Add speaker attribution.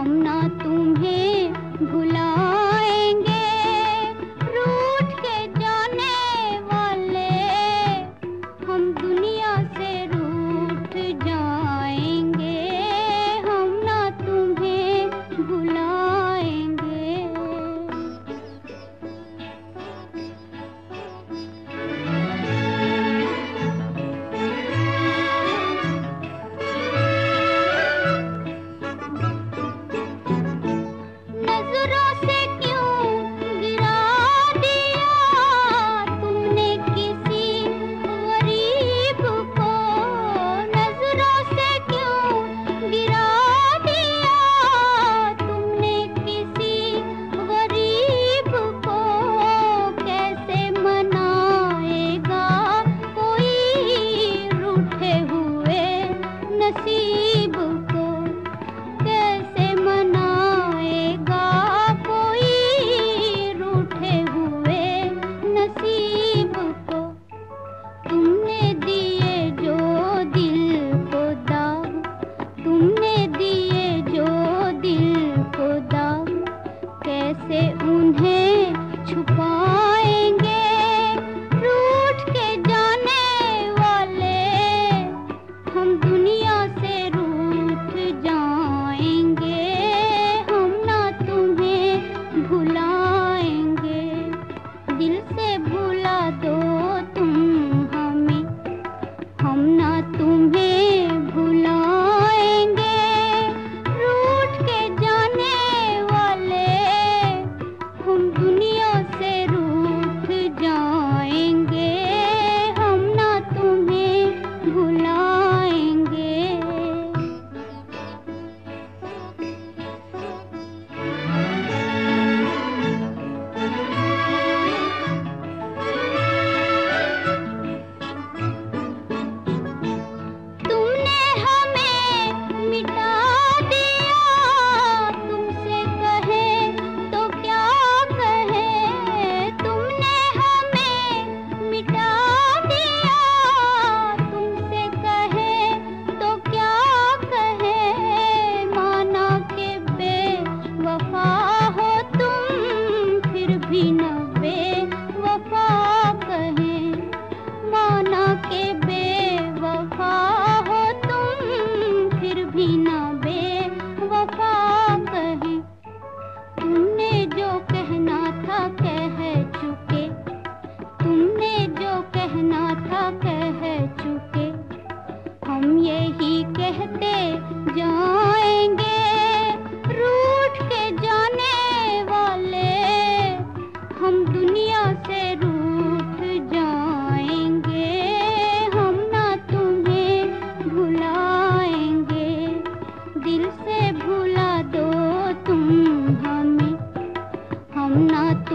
Speaker 1: हम ना সোমনাথ